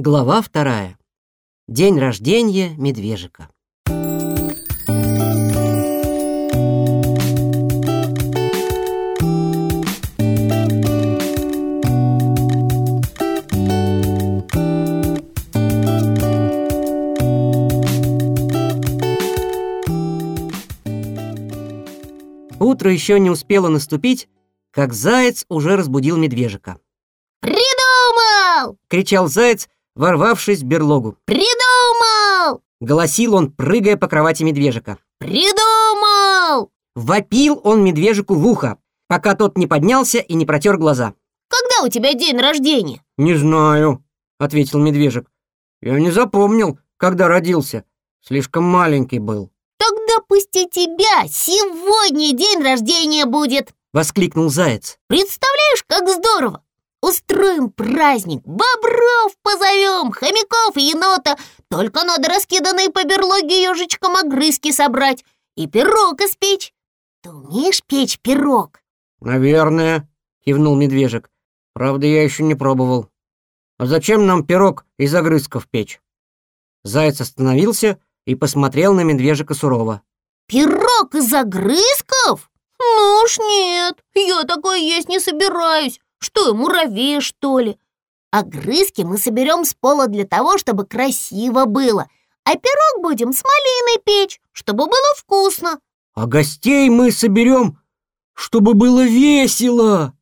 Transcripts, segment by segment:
Глава вторая. День рождения медвежика. Утро еще не успело наступить, как заяц уже разбудил медвежика. «Придумал!» — кричал заяц, ворвавшись в берлогу. «Придумал! Голосил он, прыгая по кровати медвежика. Придумал!» Вопил он медвежику в ухо, пока тот не поднялся и не протер глаза. «Когда у тебя день рождения?» «Не знаю», — ответил медвежик. «Я не запомнил, когда родился. Слишком маленький был». «Тогда пусть и тебя сегодня день рождения будет!» — воскликнул заяц. «Представляешь, как здорово! Устроим праздник, бобров позовем, хомяков и енота. Только надо раскиданные по берлоге ежичком огрызки собрать и пирог испечь. Ты умеешь печь пирог?» «Наверное», — кивнул медвежик. «Правда, я еще не пробовал. А зачем нам пирог из огрызков печь?» Заяц остановился и посмотрел на медвежика сурово. «Пирог из огрызков? Ну уж нет, я такое есть не собираюсь. Что, муравей, что ли? Огрызки мы соберем с пола для того, чтобы красиво было, а пирог будем с малиной печь, чтобы было вкусно. «А гостей мы соберем, чтобы было весело!»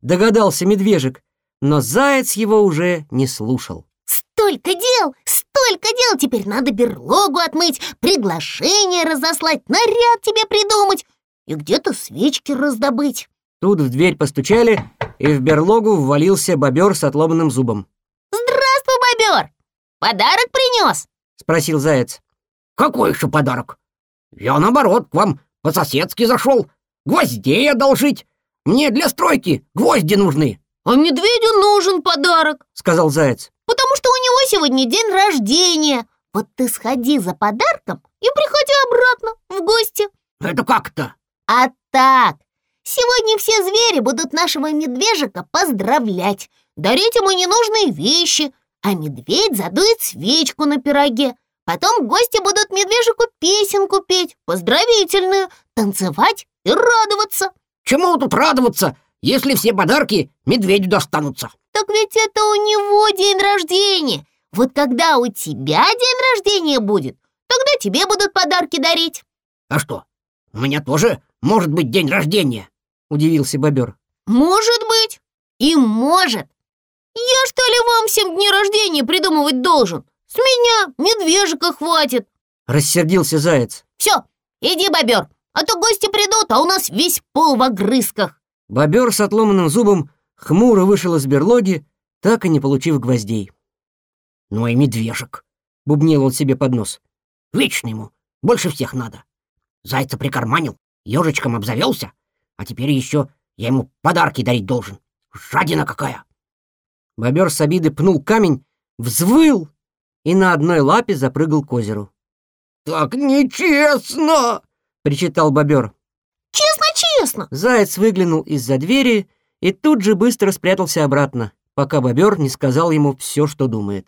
Догадался медвежик, но заяц его уже не слушал. Столько дел, столько дел, теперь надо берлогу отмыть, приглашение разослать, наряд тебе придумать и где-то свечки раздобыть. Тут в дверь постучали, и в берлогу ввалился бобер с отломанным зубом. Здравствуй, бобер! Подарок принес? Спросил заяц. Какой еще подарок? Я, наоборот, к вам по-соседски зашел. Гвоздей одолжить. Мне для стройки гвозди нужны. А медведю нужен подарок, Сказал заяц. потому что у него сегодня день рождения. Вот ты сходи за подарком и приходи обратно в гости. Это как-то? А так, сегодня все звери будут нашего медвежика поздравлять, дарить ему ненужные вещи, а медведь задует свечку на пироге. Потом гости будут медвежику песенку петь, поздравительную, танцевать и радоваться. Чему тут радоваться, если все подарки медведю достанутся? Так ведь это у него день рождения. Вот когда у тебя день рождения будет, тогда тебе будут подарки дарить. А что, у меня тоже может быть день рождения? Удивился бобер. Может быть. И может. Я что ли вам всем дни рождения придумывать должен? С меня медвежика хватит. Рассердился заяц. Все, иди, бобер, а то гости придут, а у нас весь пол в огрызках. Бобер с отломанным зубом хмуро вышел из берлоги, так и не получив гвоздей. Ну и медвежик. Бубнил он себе под нос. Вечно ему. Больше всех надо. Зайца прикарманил, ежичком обзавелся, а теперь еще я ему подарки дарить должен. Жадина какая! Бобер с обиды пнул камень, взвыл и на одной лапе запрыгал к озеру. Так нечестно! Причитал бобер. Честно-честно. Заяц выглянул из-за двери и тут же быстро спрятался обратно, пока бобер не сказал ему все, что думает.